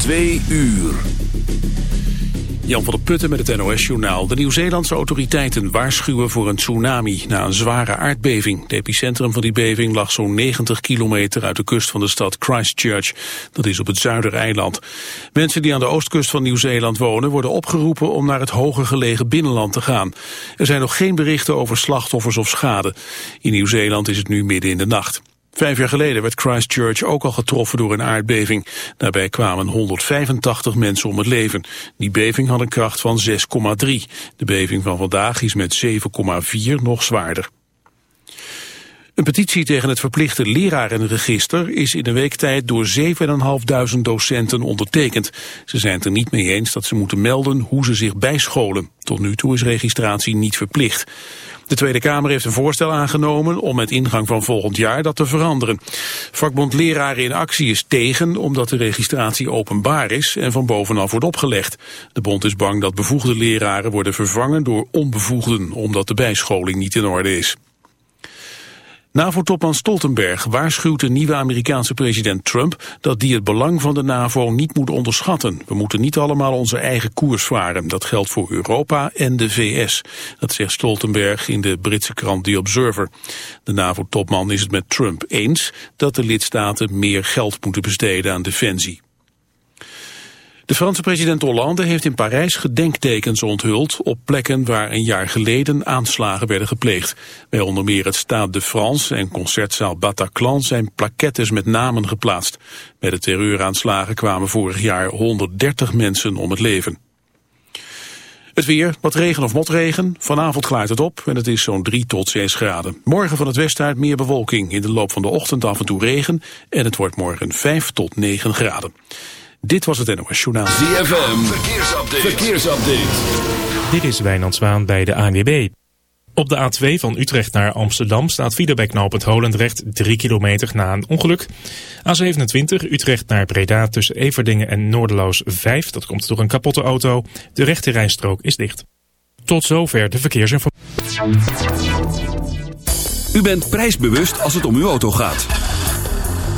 Twee uur. Jan van der Putten met het NOS-journaal. De Nieuw-Zeelandse autoriteiten waarschuwen voor een tsunami na een zware aardbeving. Het epicentrum van die beving lag zo'n 90 kilometer uit de kust van de stad Christchurch. Dat is op het zuidereiland. Mensen die aan de oostkust van Nieuw-Zeeland wonen worden opgeroepen om naar het hoger gelegen binnenland te gaan. Er zijn nog geen berichten over slachtoffers of schade. In Nieuw-Zeeland is het nu midden in de nacht. Vijf jaar geleden werd Christchurch ook al getroffen door een aardbeving. Daarbij kwamen 185 mensen om het leven. Die beving had een kracht van 6,3. De beving van vandaag is met 7,4 nog zwaarder. Een petitie tegen het verplichte lerarenregister is in een week tijd door 7.500 docenten ondertekend. Ze zijn het er niet mee eens dat ze moeten melden hoe ze zich bijscholen. Tot nu toe is registratie niet verplicht. De Tweede Kamer heeft een voorstel aangenomen om met ingang van volgend jaar dat te veranderen. Vakbond Leraren in Actie is tegen omdat de registratie openbaar is en van bovenaf wordt opgelegd. De bond is bang dat bevoegde leraren worden vervangen door onbevoegden omdat de bijscholing niet in orde is. NAVO-topman Stoltenberg waarschuwt de nieuwe Amerikaanse president Trump dat die het belang van de NAVO niet moet onderschatten. We moeten niet allemaal onze eigen koers varen. Dat geldt voor Europa en de VS. Dat zegt Stoltenberg in de Britse krant The Observer. De NAVO-topman is het met Trump eens dat de lidstaten meer geld moeten besteden aan defensie. De Franse president Hollande heeft in Parijs gedenktekens onthuld op plekken waar een jaar geleden aanslagen werden gepleegd. Bij onder meer het Stade de France en concertzaal Bataclan zijn plaquettes met namen geplaatst. Bij de terreuraanslagen kwamen vorig jaar 130 mensen om het leven. Het weer, wat regen of motregen. Vanavond klaart het op en het is zo'n 3 tot 6 graden. Morgen van het westen uit meer bewolking. In de loop van de ochtend af en toe regen. En het wordt morgen 5 tot 9 graden. Dit was het NOS Journaal. ZFM, verkeersupdate. verkeersupdate. Dit is Wijnand Zwaan bij de ANWB. Op de A2 van Utrecht naar Amsterdam staat Fieder bij knooppunt Holendrecht 3 kilometer na een ongeluk. A27 Utrecht naar Breda tussen Everdingen en Noorderloos 5. Dat komt door een kapotte auto. De rechte rijstrook is dicht. Tot zover de verkeersinformatie. U bent prijsbewust als het om uw auto gaat.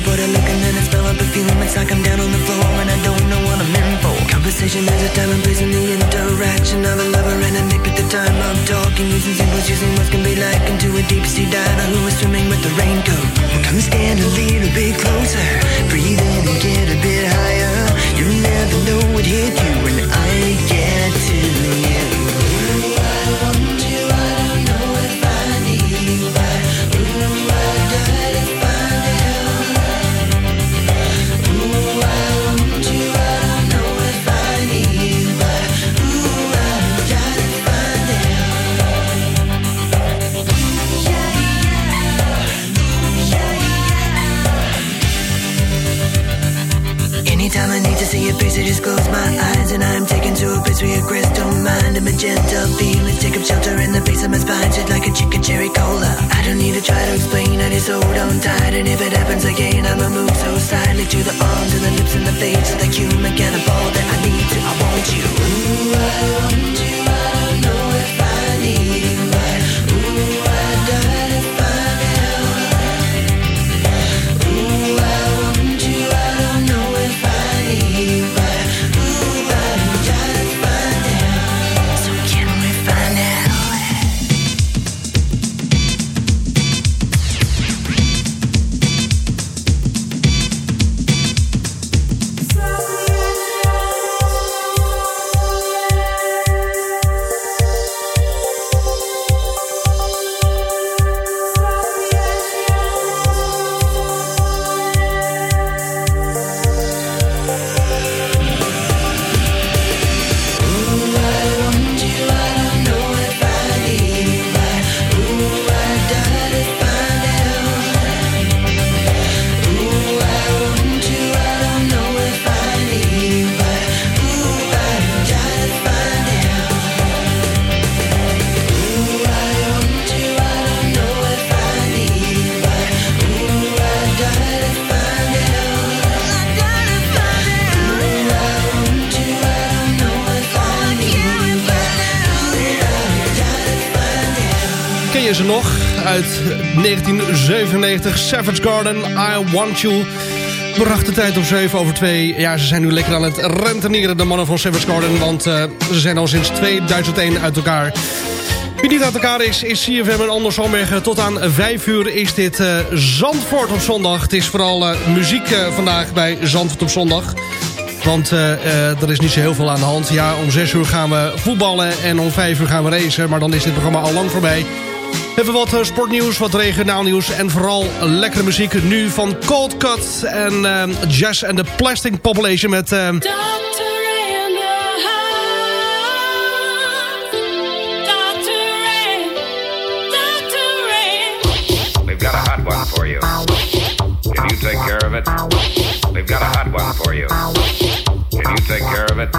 I live for But I look and then I smell a perfume It's like I'm down on the floor and I don't know what I'm in for. Conversation has a time and place in the interaction of a lover and a mate At the time of talking Using symbols, using what can be like Into a deep sea diver who is swimming with the raincoat. Come stand a little bit closer Breathe in and get a bit higher. You never know what hit you when I face, I just close my eyes and I'm taken to a place where your crystal mind and magenta feelings take up shelter in the face of my spine, shit like a chicken cherry cola. I don't need to try to explain, I just hold on tight, and if it happens again, I'ma move so silently to the arms and the lips and the face of the human cannibal 1997, Savage Garden, I Want You. Bracht de tijd op 7 over 2. Ja, ze zijn nu lekker aan het rentenieren, de mannen van Savage Garden. Want uh, ze zijn al sinds 2001 uit elkaar. Wie niet uit elkaar is, is CFM en Anders Zandbergen. Tot aan 5 uur is dit uh, Zandvoort op zondag. Het is vooral uh, muziek vandaag bij Zandvoort op zondag. Want er is niet zo heel veel aan de hand. Ja, om 6 uur gaan we voetballen en om 5 uur gaan we racen. Maar dan is dit programma al lang voorbij. Even wat sportnieuws, wat regionaal nieuws en vooral lekkere muziek. Nu van Cold Cut en uh, Jazz and the Plastic Population met... Uh, We've got a hot one for you. Can you take care of it? We've got a hot one for you. Can you take care of it?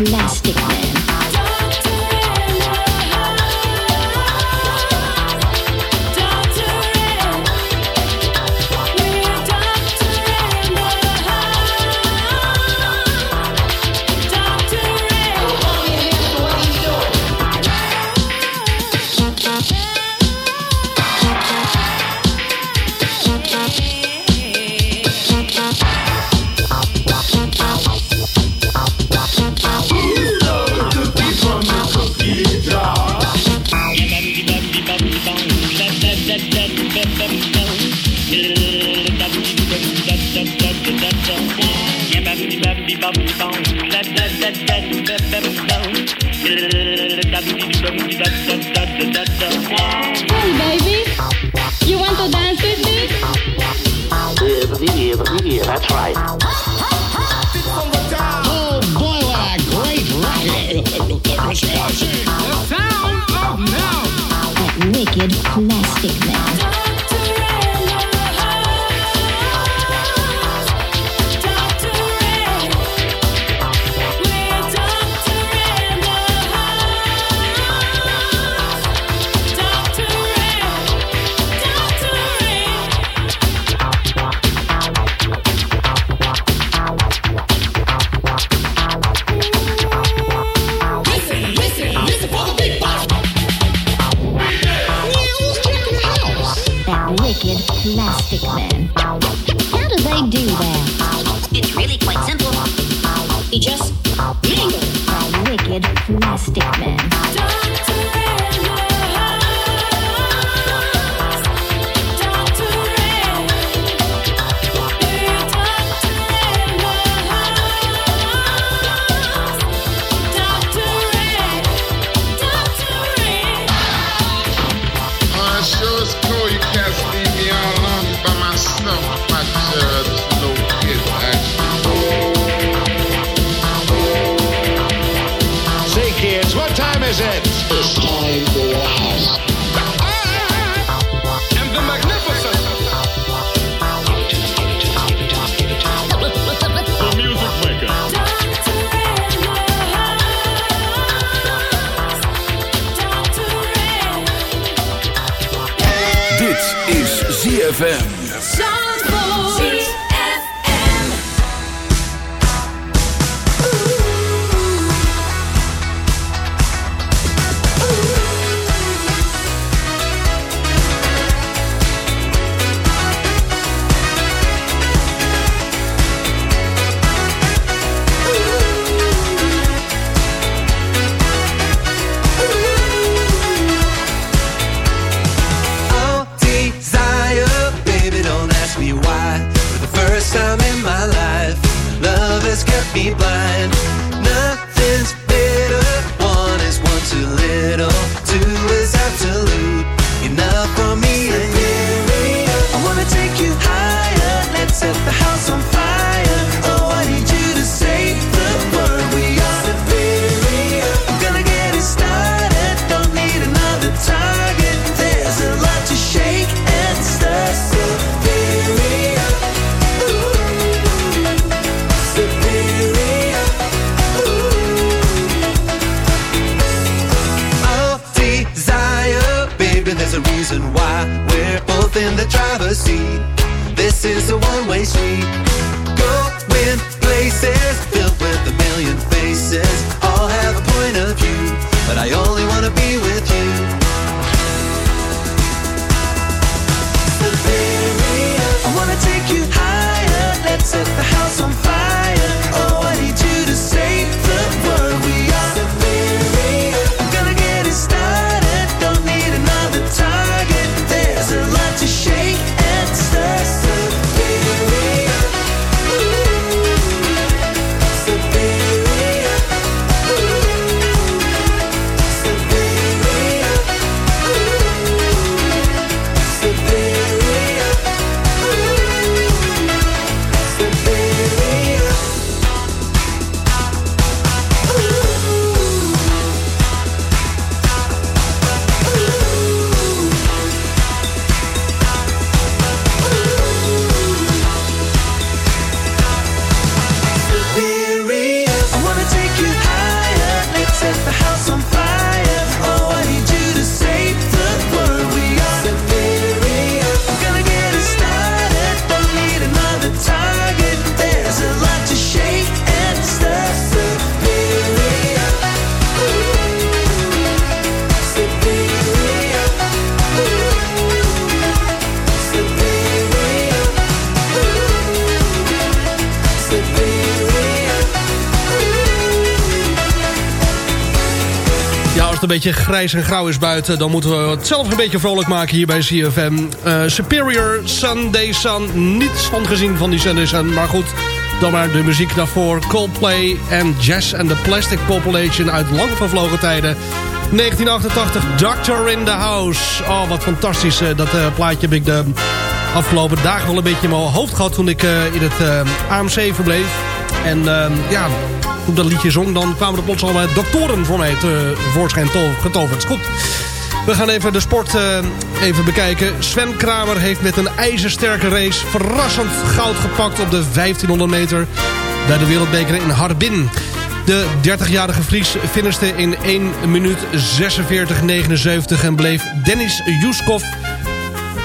Love. Beetje grijs en grauw is buiten... dan moeten we het zelf een beetje vrolijk maken hier bij CFM. Eh, Superior, Sunday Sun. Niets van gezien van die Sunday Sun. Maar goed, dan maar de muziek daarvoor. Coldplay en Jazz and the Plastic Population uit lang vervlogen tijden. 1988, Doctor in the House. Oh, wat fantastisch. eh, dat eh, plaatje heb ik de afgelopen dagen wel een beetje in mijn hoofd gehad... toen ik in het AMC verbleef. En eh, ja, toen dat liedje zong... dan kwamen er plots allemaal doktoren voor mij tevoorschijn to- getoverd. Goed. We gaan even de sport eh, even bekijken. Sven Kramer heeft met een ijzersterke race... verrassend goud gepakt op de 1500 meter... bij de wereldbeker in Harbin. De 30-jarige Fries finishte in 1 minuut 46,79... en bleef Dennis Juskov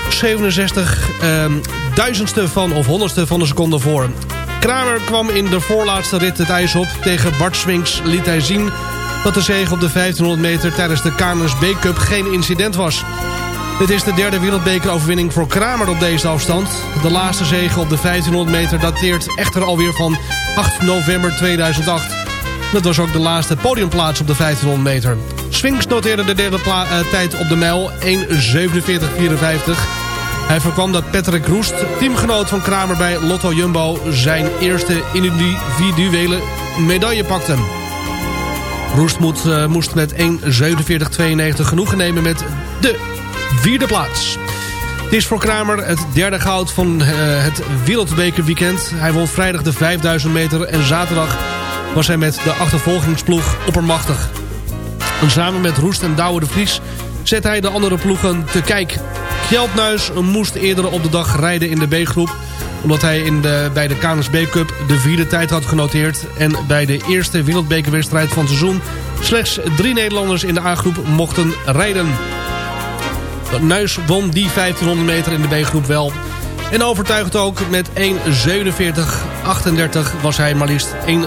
67 ehm, duizendste van of honderdste van de seconde voor. Kramer kwam in de voorlaatste rit het ijs op. Tegen Bart Swinks liet hij zien dat de zege op de 1500 meter tijdens de KNSB Cup geen incident was. Dit is de derde wereldbekeroverwinning voor Kramer op deze afstand. De laatste zege op de 1500 meter dateert echter alweer van 8 november 2008. Dat was ook de laatste podiumplaats op de 1500 meter. Swinks noteerde de derde eh, tijd op de mijl 1.47.54. Hij voorkwam dat Patrick Roest, teamgenoot van Kramer bij Lotto Jumbo... zijn eerste individuele medaille pakte. Roest eh, moest met 1.47.92 genoegen nemen met de vierde plaats. Het is voor Kramer het derde goud van eh, het wereldbekerweekend. Hij won vrijdag de 5000 meter en zaterdag was hij met de achtervolgingsploeg oppermachtig. En samen met Roest en Douwe de Vries zet hij de andere ploegen te kijk. Kjeldnuis moest eerder op de dag rijden in de B-groep... omdat hij in de, bij de KNSB Cup de vierde tijd had genoteerd... en bij de eerste wereldbekerwedstrijd van het seizoen... slechts drie Nederlanders in de A-groep mochten rijden. Nuis won die 1500 meter in de B-groep wel. En overtuigd ook met 1.47.38 was hij maar liefst 1,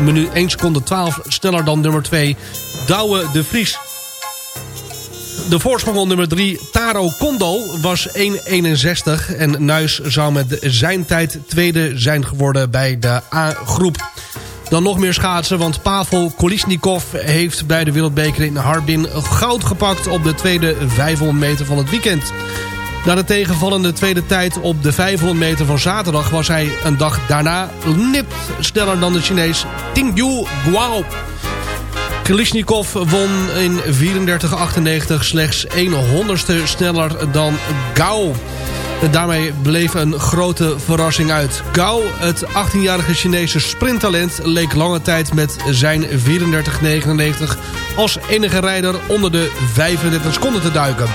minuut, 1 seconde 12 sneller dan nummer 2 Douwe de Vries. De voorsprong nummer 3, Taro Kondo, was 1.61. En Nuis zou met zijn tijd tweede zijn geworden bij de A-groep. Dan nog meer schaatsen, want Pavel Kolisnikov heeft bij de Wereldbeker in Harbin goud gepakt op de tweede 500 meter van het weekend. Na de tegenvallende tweede tijd op de 500 meter van zaterdag was hij een dag daarna nipt sneller dan de Chinees Tingyu Guao. Kalishnikov won in 34,98 slechts 1 honderdste sneller dan Gao. Daarmee bleef een grote verrassing uit. Gao, het 18-jarige Chinese sprinttalent... leek lange tijd met zijn 34,99 als enige rijder onder de 35 seconden te duiken.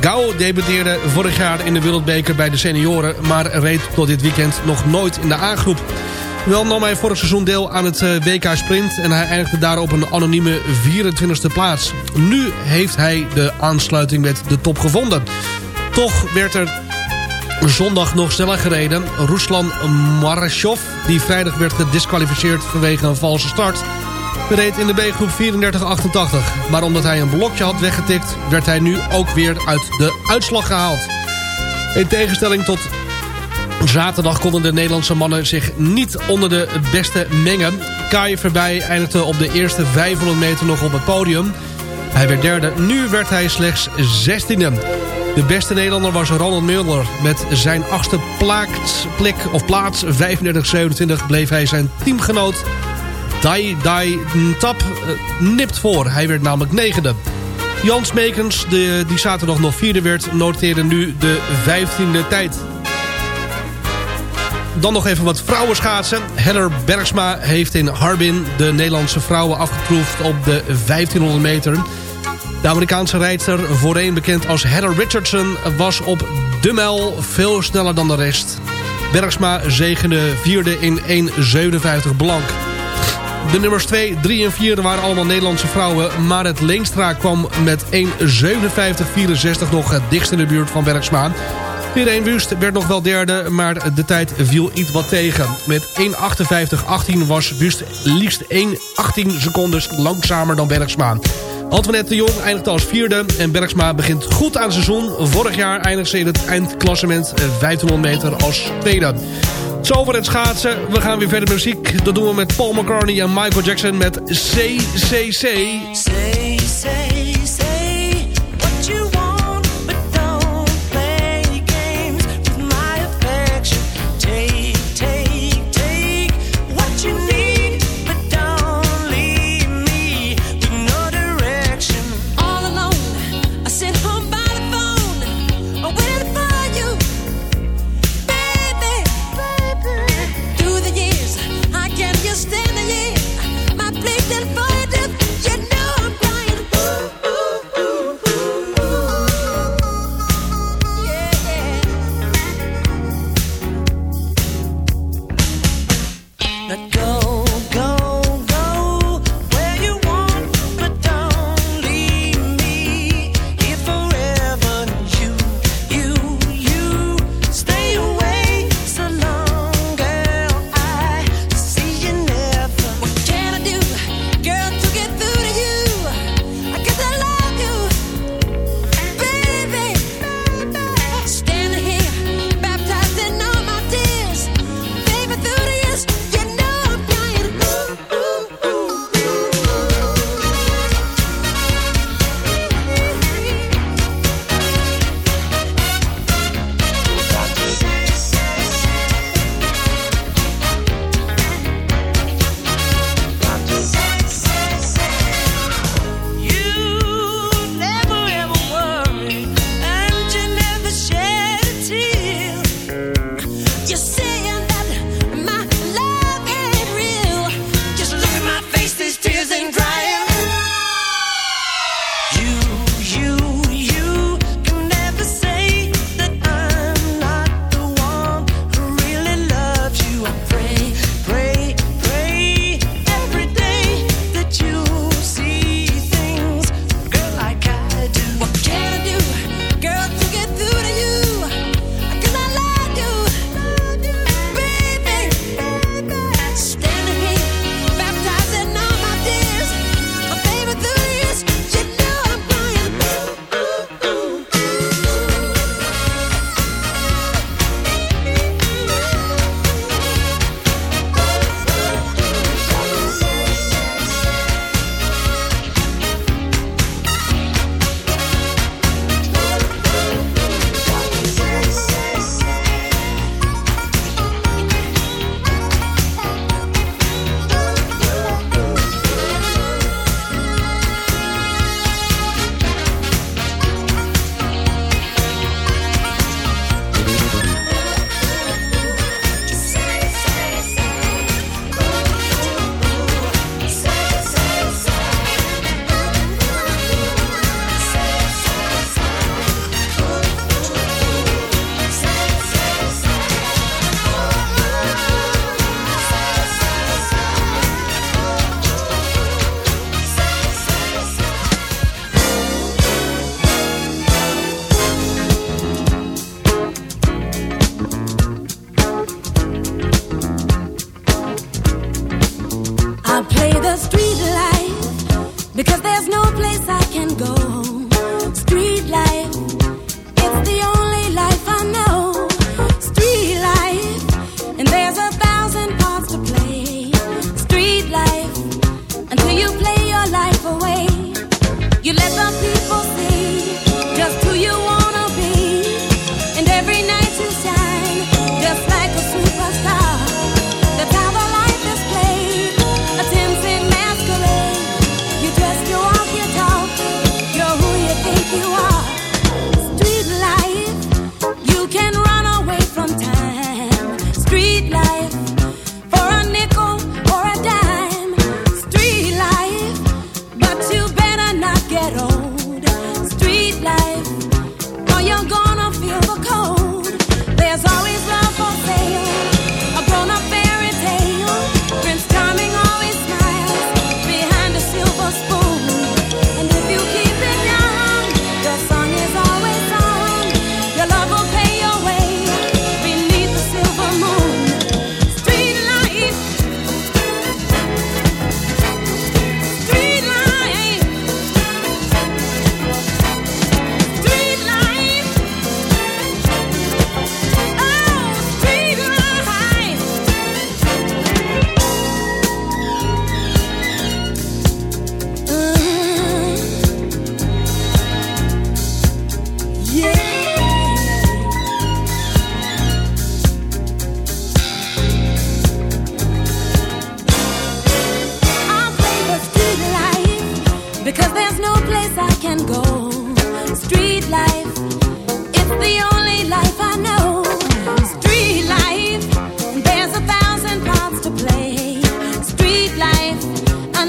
Gao debuteerde vorig jaar in de Wereldbeker bij de senioren... maar reed tot dit weekend nog nooit in de A-groep. Wel nam hij vorig seizoen deel aan het eh, WK Sprint... en hij eindigde daar op een anonieme 24e plaats. Nu heeft hij de aansluiting met de top gevonden. Toch werd er zondag nog sneller gereden. Ruslan Marashov, die vrijdag werd gedisqualificeerd vanwege een valse start... reed in de B-groep 34-88. Maar omdat hij een blokje had weggetikt... werd hij nu ook weer uit de uitslag gehaald. In tegenstelling tot zaterdag konden de Nederlandse mannen zich niet onder de beste mengen. Kai voorbij eindigde op de eerste 500 meter nog op het podium. Hij werd derde, nu werd hij slechts 16e. De beste Nederlander was Ronald Mulder. Met zijn achtste plaats, of plaats 35-27 bleef hij zijn teamgenoot Dai Dai Tap uh, nipt voor. Hij werd namelijk negende. Jans Meekens, de, die zaterdag nog vierde werd, noteerde nu de 15e tijd. Dan nog even wat vrouwenschaatsen. Heller Bergsma heeft in Harbin de Nederlandse vrouwen afgetroefd op de 1500 meter. De Amerikaanse rijdster, voorheen bekend als Heather Richardson... was op de mijl veel sneller dan de rest. Bergsma zegende vierde in 1.57 blank. De nummers 2, 3 en 4 waren allemaal Nederlandse vrouwen... maar het Leenstra kwam met 1.57.64 nog dichtst in de buurt van Bergsma... Irene Wust werd nog wel derde, maar de tijd viel iets wat tegen. Met 1.58.18 was Wust liefst 1.18 seconden langzamer dan Bergsma. Antoinette de Jong eindigde als vierde en Bergsma begint goed aan het seizoen. Vorig jaar eindigde ze in het eindklassement 1500 meter als tweede. Zo voor het schaatsen. We gaan weer verder met muziek. Dat doen we met Paul McCartney en Michael Jackson met CCC. Say,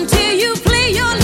until you play your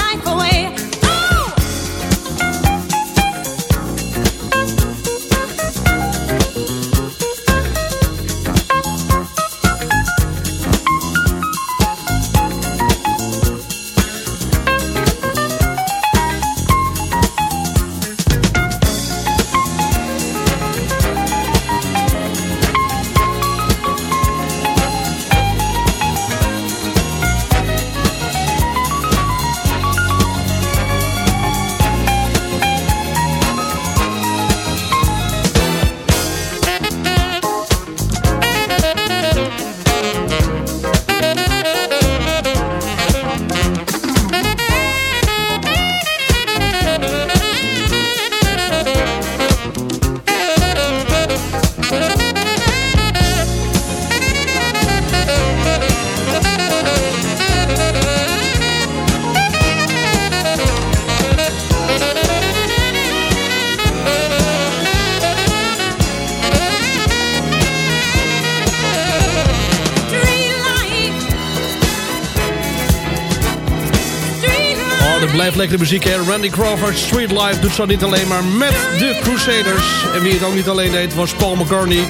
lekkere muziek, hè? Randy Crawford, Street Life doet zo niet alleen maar met de Crusaders. En wie het ook niet alleen deed, was Paul McCartney.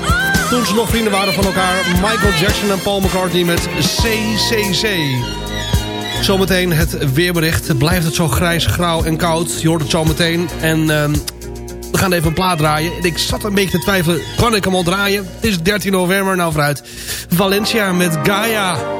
Toen ze nog vrienden waren van elkaar, Michael Jackson en Paul McCartney met CCC. Zometeen het weerbericht. Blijft het zo grijs, grauw en koud? Je hoort het zo meteen. En uh, we gaan even een plaat draaien. Ik zat een beetje te twijfelen, kan ik hem al draaien? Het is 13 november, nou vooruit. Valencia met Gaia.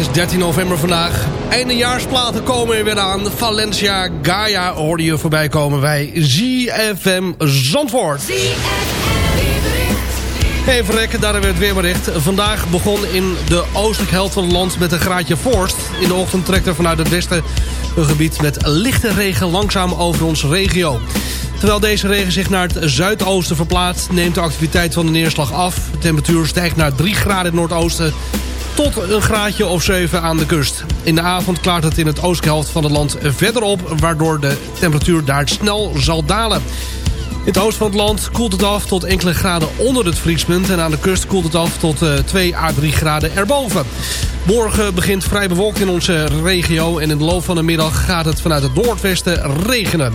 Is 13 november vandaag. Eindejaarsplaten komen er weer aan. Valencia Gaia hoorde je voorbij komen bij ZFM Zandvoort. Even rekken, daar hebben we het weerbericht. Vandaag begon in de oostelijke helft van het land met een graadje vorst. In de ochtend trekt er vanuit het westen een gebied met lichte regen langzaam over onze regio. Terwijl deze regen zich naar het zuidoosten verplaatst... neemt de activiteit van de neerslag af. De temperatuur stijgt naar 3 graden in het noordoosten tot een graadje of 7 aan de kust. In de avond klaart het in het oostelijke helft van het land verder op... waardoor de temperatuur daar snel zal dalen. In het oosten van het land koelt het af tot enkele graden onder het vriespunt... en aan de kust koelt het af tot uh, 2 à 3 graden erboven. Morgen begint vrij bewolkt in onze regio... en in de loop van de middag gaat het vanuit het noordwesten regenen.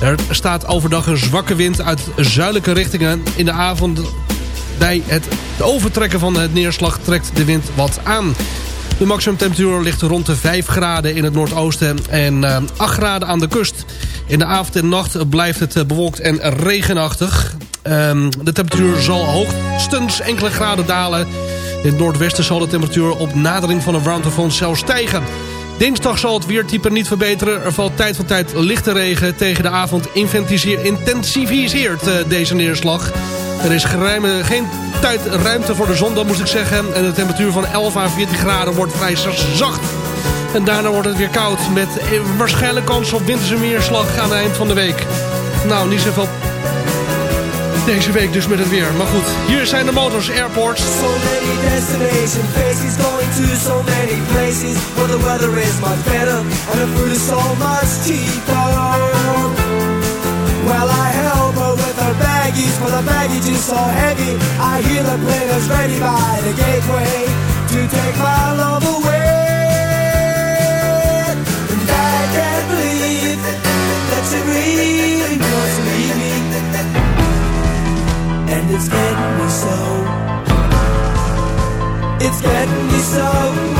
Er staat overdag een zwakke wind uit zuidelijke richtingen. In de avond bij het overtrekken van het neerslag trekt de wind wat aan. De maximumtemperatuur ligt rond de 5 graden in het noordoosten en uh, 8 graden aan de kust. In de avond en nacht blijft het bewolkt en regenachtig. Um, de temperatuur zal hoogstens enkele graden dalen. In het noordwesten zal de temperatuur op nadering van een warmtefront zelfs stijgen. Dinsdag zal het weertype niet verbeteren. Er valt tijd van tijd lichte regen. Tegen de avond intensificeert uh, deze neerslag. Er is geruime, geen tijd, ruimte voor de zon, dat moest ik zeggen. En de temperatuur van 11 à 14 graden wordt vrij zacht. En daarna wordt het weer koud. Met waarschijnlijk kans op winterse weerslag aan het eind van de week. Nou, niet zoveel deze week dus met het weer. Maar goed, hier zijn de motors, airports. So many destination faces going to so many places. Where the weather is much better and the food so much cheaper. Well, I have Aggies, for the baggage is so heavy. I hear the players ready by the gateway to take my love away. And I can't believe that she really wants to leave me. And it's getting me so. It's getting me so.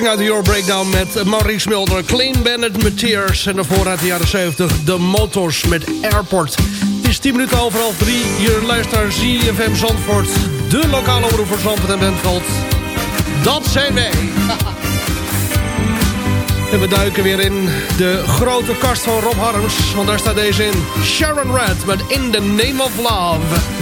Kering uit de Your Breakdown met Maurice Mulder, Clean Bennett met En de voorraad de jaren 70 de Motors met Airport. Het is 10 minuten over half 3. Je luistert ZFM Zandvoort, de lokale omroep voor Zandvoort en Bentveld. Dat zijn wij. En we duiken weer in de grote kast van Rob Harms, want daar staat deze in. Sharon Red met In the Name of Love.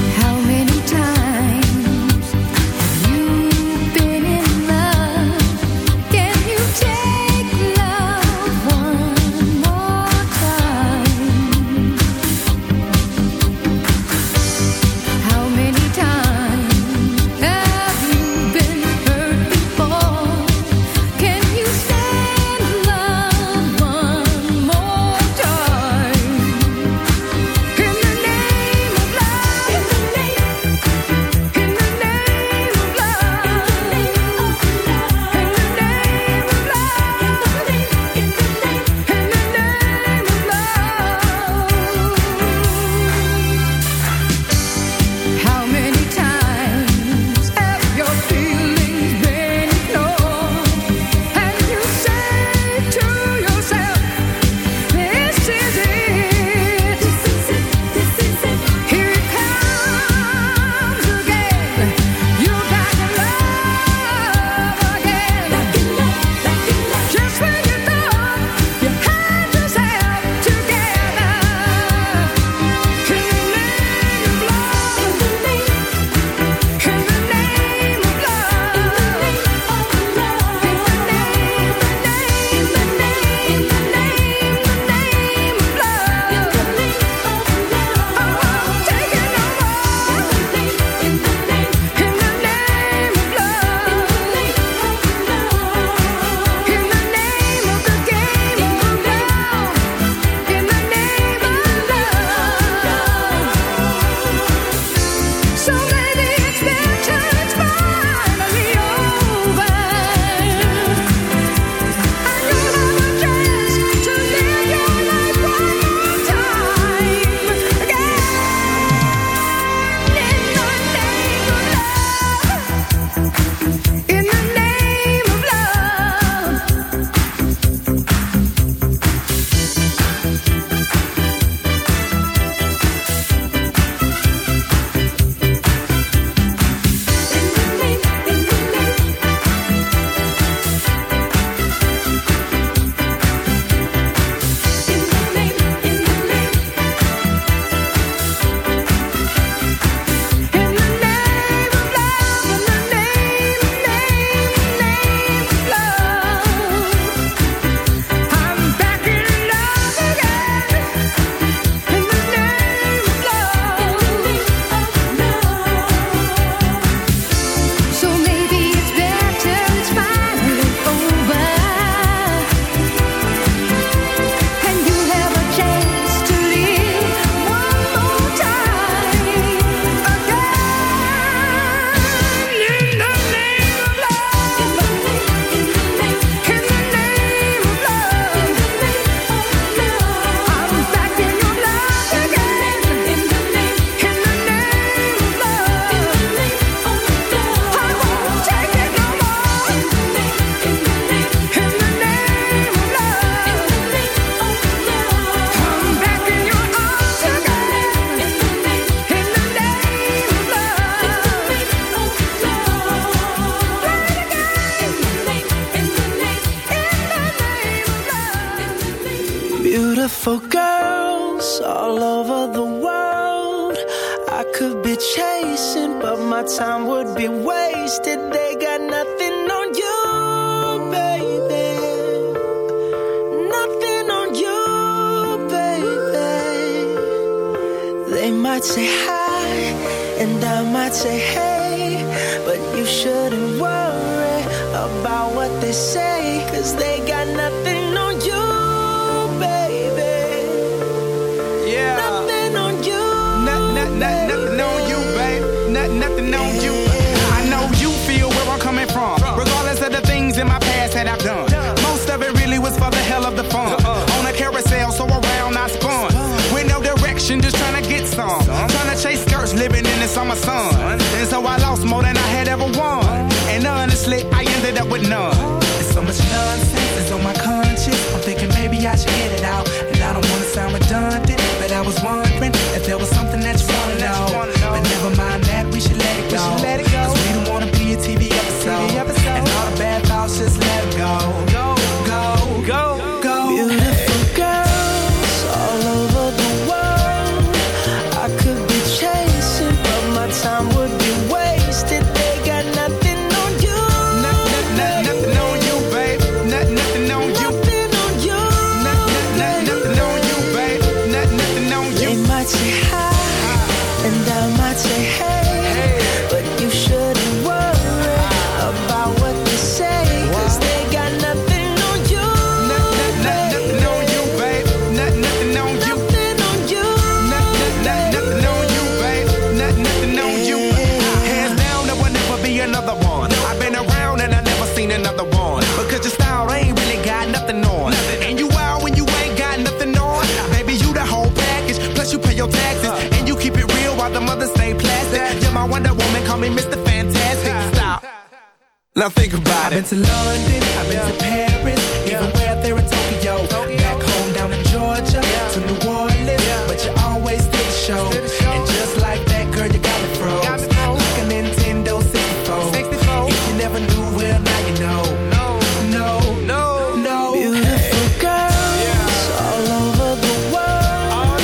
Now think about I've it. I've been to London, I've been to Paris, even where there in Tokyo. Back home down in Georgia, to New Orleans, but you always did the show. And just like that, girl, you got it froze. Like a Nintendo 64. 64. If you never knew, well, now you know. No, no, no, no. Beautiful girls all over the world.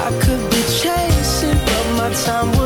I could be chasing, but my time would.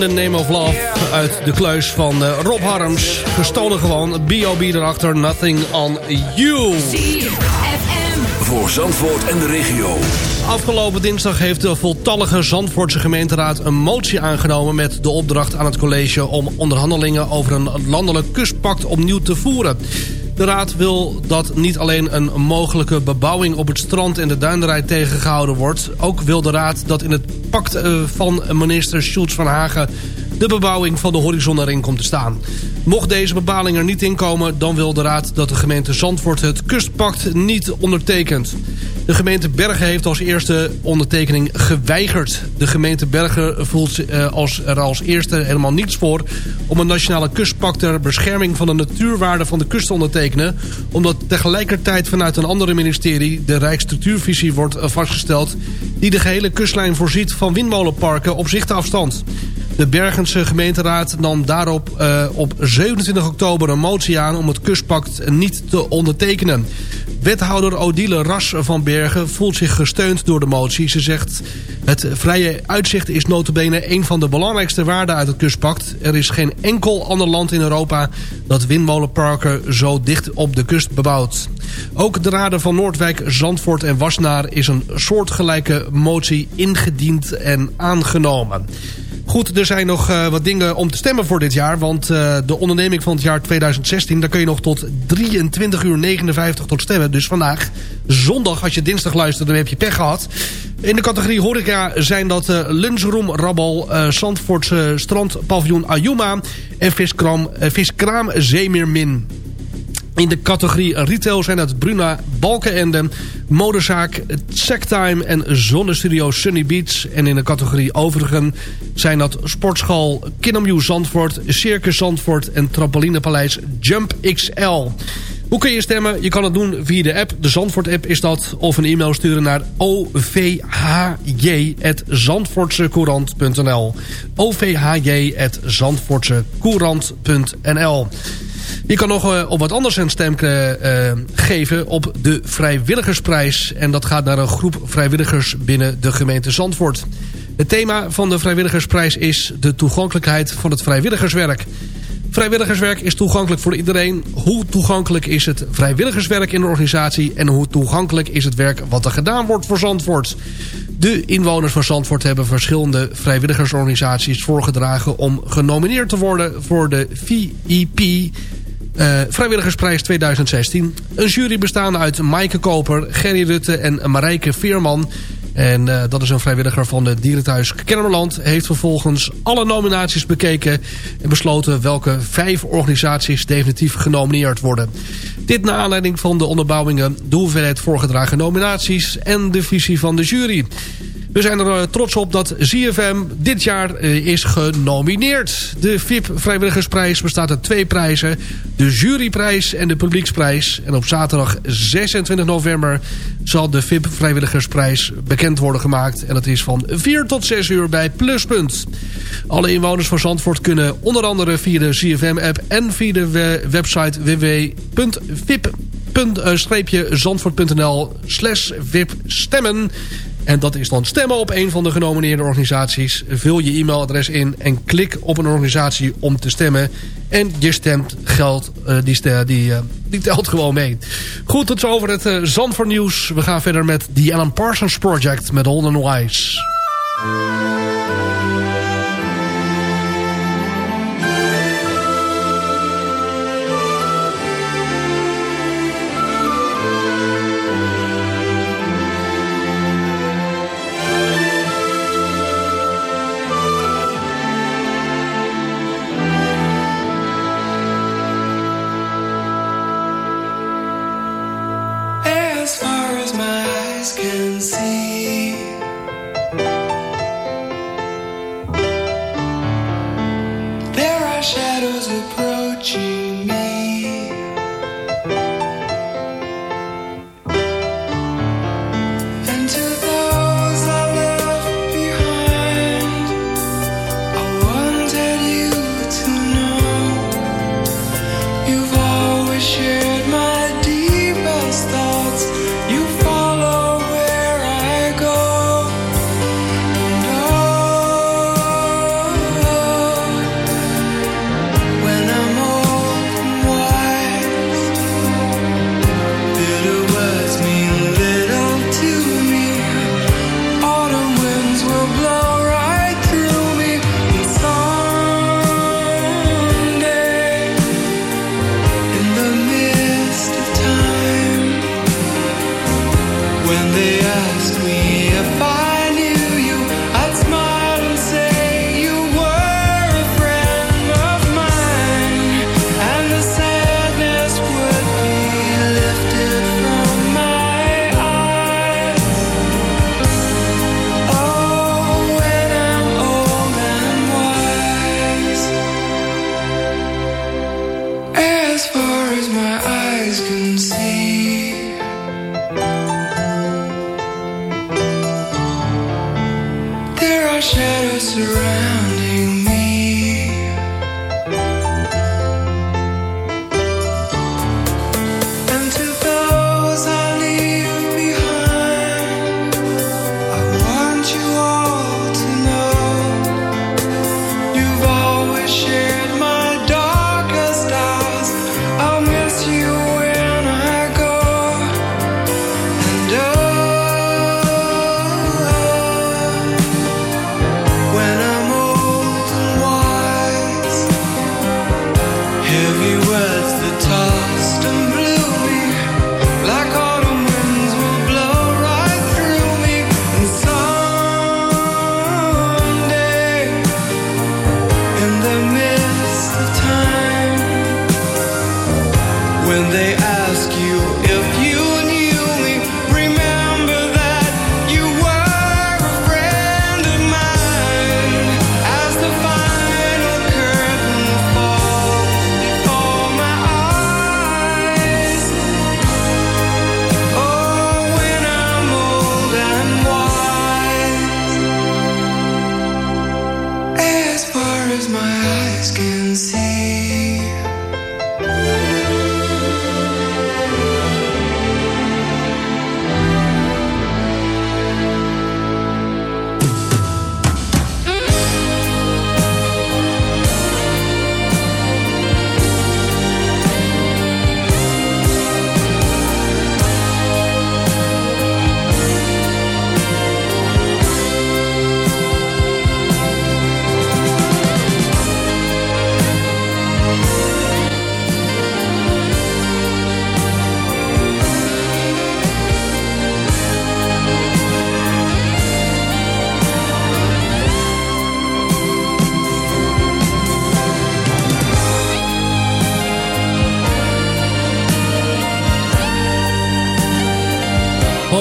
The Name of Love uit de kluis van eh, Rob Harms. Gestolen gewoon, B.O.B. erachter, Nothing on You. Voor Zandvoort en de regio. Afgelopen dinsdag heeft de voltallige Zandvoortse gemeenteraad een motie aangenomen... met de opdracht aan het college om onderhandelingen over een landelijk kustpact opnieuw te voeren. De raad wil dat niet alleen een mogelijke bebouwing op het strand en de duinderij tegengehouden wordt. Ook wil de raad dat in het pact eh, van minister Schultz van Hagen de bebouwing van de horizon erin komt te staan. Mocht deze bepaling er niet in komen, dan wil de raad dat de gemeente Zandvoort het kustpact niet ondertekent gemeente Bergen heeft als eerste ondertekening geweigerd. De gemeente Bergen voelt eh, als, er als eerste helemaal niets voor... om een nationale kustpact ter bescherming van de natuurwaarde van de kust te ondertekenen... omdat tegelijkertijd vanuit een andere ministerie... de Rijksstructuurvisie wordt eh, vastgesteld... die de gehele kustlijn voorziet van windmolenparken op zichtafstand. De Bergense gemeenteraad nam daarop uh, op 27 oktober een motie aan... om het kustpact niet te ondertekenen. Wethouder Odile Ras van Bergen voelt zich gesteund door de motie. Ze zegt, het vrije uitzicht is notabene een van de belangrijkste waarden uit het kustpact. Er is geen enkel ander land in Europa dat windmolenparken zo dicht op de kust bebouwt. Ook de raden van Noordwijk, Zandvoort en Wassenaar is een soortgelijke motie ingediend en aangenomen. Goed, er zijn nog uh, wat dingen om te stemmen voor dit jaar. Want uh, de onderneming van het jaar 2016... daar kun je nog tot 23 uur 59 tot stemmen. Dus vandaag, zondag, als je dinsdag luistert... dan heb je pech gehad. In de categorie horeca zijn dat uh, Lunchroom Rabbel... Zandvoortse strandpaviljoen Ayuma... en viskraam, viskraam Zeemeermin. In de categorie retail zijn het Bruna Balkenende, modezaak Sectime en zonnestudio Sunny Beach. En in de categorie overigen zijn dat sportschool Kinamju Zandvoort, Circus Zandvoort en trampolinepaleis Jump XL. Hoe kun je stemmen? Je kan het doen via de app. De Zandvoort-app is dat. Of een e-mail sturen naar ovhj.zandvoortsecourant.nl ovhj.zandvoortsecourant.nl je kan nog uh, op wat anders een stem uh, geven op de vrijwilligersprijs. En dat gaat naar een groep vrijwilligers binnen de gemeente Zandvoort. Het thema van de vrijwilligersprijs is de toegankelijkheid van het vrijwilligerswerk. Vrijwilligerswerk is toegankelijk voor iedereen. Hoe toegankelijk is het vrijwilligerswerk in de organisatie... en hoe toegankelijk is het werk wat er gedaan wordt voor Zandvoort? De inwoners van Zandvoort hebben verschillende vrijwilligersorganisaties voorgedragen... om genomineerd te worden voor de VIP uh, Vrijwilligersprijs 2016. Een jury bestaande uit Maaike Koper, Gerry Rutte en Marijke Veerman. En uh, dat is een vrijwilliger van de Dierenthuis Kennemerland. Heeft vervolgens alle nominaties bekeken en besloten welke vijf organisaties definitief genomineerd worden. Dit naar aanleiding van de onderbouwingen, de hoeveelheid voorgedragen nominaties en de visie van de jury. We zijn er eh, trots op dat ZFM dit jaar eh, is genomineerd. De VIP Vrijwilligersprijs bestaat uit twee prijzen. De juryprijs en de publieksprijs. En op zaterdag 26 november zal de VIP Vrijwilligersprijs bekend worden gemaakt. En dat is van 4 tot 6 uur bij Pluspunt. Alle inwoners van Zandvoort kunnen onder andere via de ZFM-app... en via de website www.vip.zandvoort.nl slash VIP stemmen... En dat is dan stemmen op een van de genomineerde organisaties. Vul je e-mailadres in en klik op een organisatie om te stemmen. En je stemt geld, uh, die, die, uh, die telt gewoon mee. Goed, tot zover het uh, nieuws. We gaan verder met The Alan Parsons Project met Holden Wise.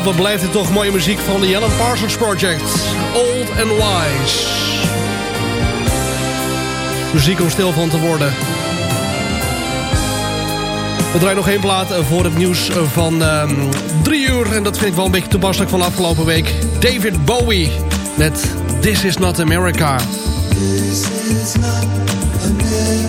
hoop, wat blijft het toch mooie muziek van de Yellow Parsons Project. Old and Wise. Muziek om stil van te worden. We draaien nog één plaat voor het nieuws van ehm, drie uur. En dat vind ik wel een beetje toepasselijk van afgelopen week. David Bowie met This Is Not America. This is not America.